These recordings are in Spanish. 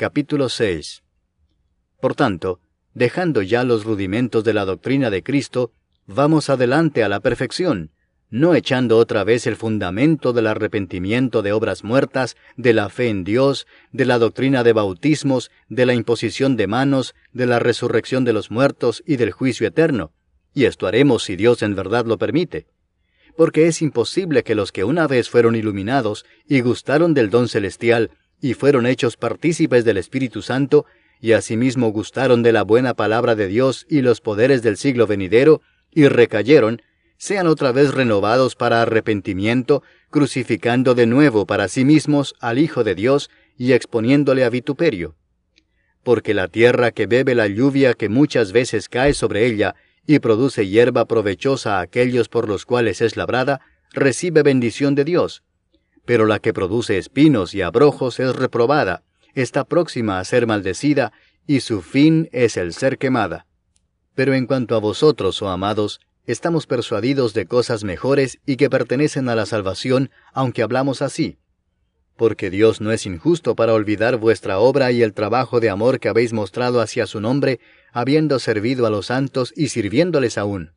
Capítulo 6 Por tanto, dejando ya los rudimentos de la doctrina de Cristo, vamos adelante a la perfección, no echando otra vez el fundamento del arrepentimiento de obras muertas, de la fe en Dios, de la doctrina de bautismos, de la imposición de manos, de la resurrección de los muertos y del juicio eterno. Y esto haremos si Dios en verdad lo permite. Porque es imposible que los que una vez fueron iluminados y gustaron del don celestial y fueron hechos partícipes del Espíritu Santo, y asimismo gustaron de la buena palabra de Dios y los poderes del siglo venidero, y recayeron, sean otra vez renovados para arrepentimiento, crucificando de nuevo para sí mismos al Hijo de Dios y exponiéndole a vituperio. Porque la tierra que bebe la lluvia que muchas veces cae sobre ella y produce hierba provechosa a aquellos por los cuales es labrada, recibe bendición de Dios. Pero la que produce espinos y abrojos es reprobada, está próxima a ser maldecida, y su fin es el ser quemada. Pero en cuanto a vosotros, oh amados, estamos persuadidos de cosas mejores y que pertenecen a la salvación, aunque hablamos así. Porque Dios no es injusto para olvidar vuestra obra y el trabajo de amor que habéis mostrado hacia su nombre, habiendo servido a los santos y sirviéndoles aún.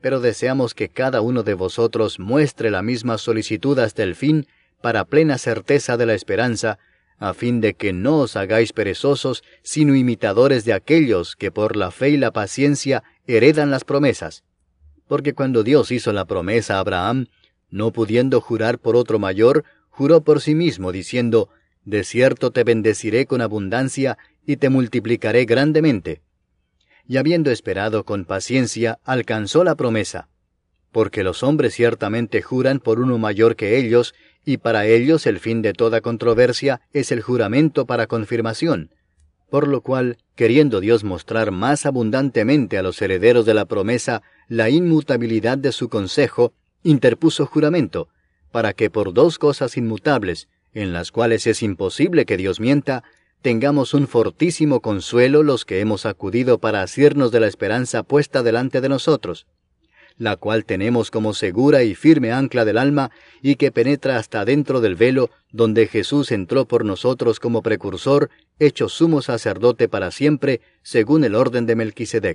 Pero deseamos que cada uno de vosotros muestre la misma solicitud hasta el fin, para plena certeza de la esperanza, a fin de que no os hagáis perezosos, sino imitadores de aquellos que por la fe y la paciencia heredan las promesas porque cuando Dios hizo la promesa a Abraham, no pudiendo jurar por otro mayor, juró por sí mismo, diciendo, De cierto te bendeciré con abundancia y te multiplicaré grandemente. Y habiendo esperado con paciencia, alcanzó la promesa. Porque los hombres ciertamente juran por uno mayor que ellos, y para ellos el fin de toda controversia es el juramento para confirmación, por lo cual, queriendo Dios mostrar más abundantemente a los herederos de la promesa la inmutabilidad de su consejo, interpuso juramento, para que por dos cosas inmutables, en las cuales es imposible que Dios mienta, tengamos un fortísimo consuelo los que hemos acudido para asirnos de la esperanza puesta delante de nosotros, la cual tenemos como segura y firme ancla del alma y que penetra hasta dentro del velo donde Jesús entró por nosotros como precursor, hecho sumo sacerdote para siempre, según el orden de Melquisedec.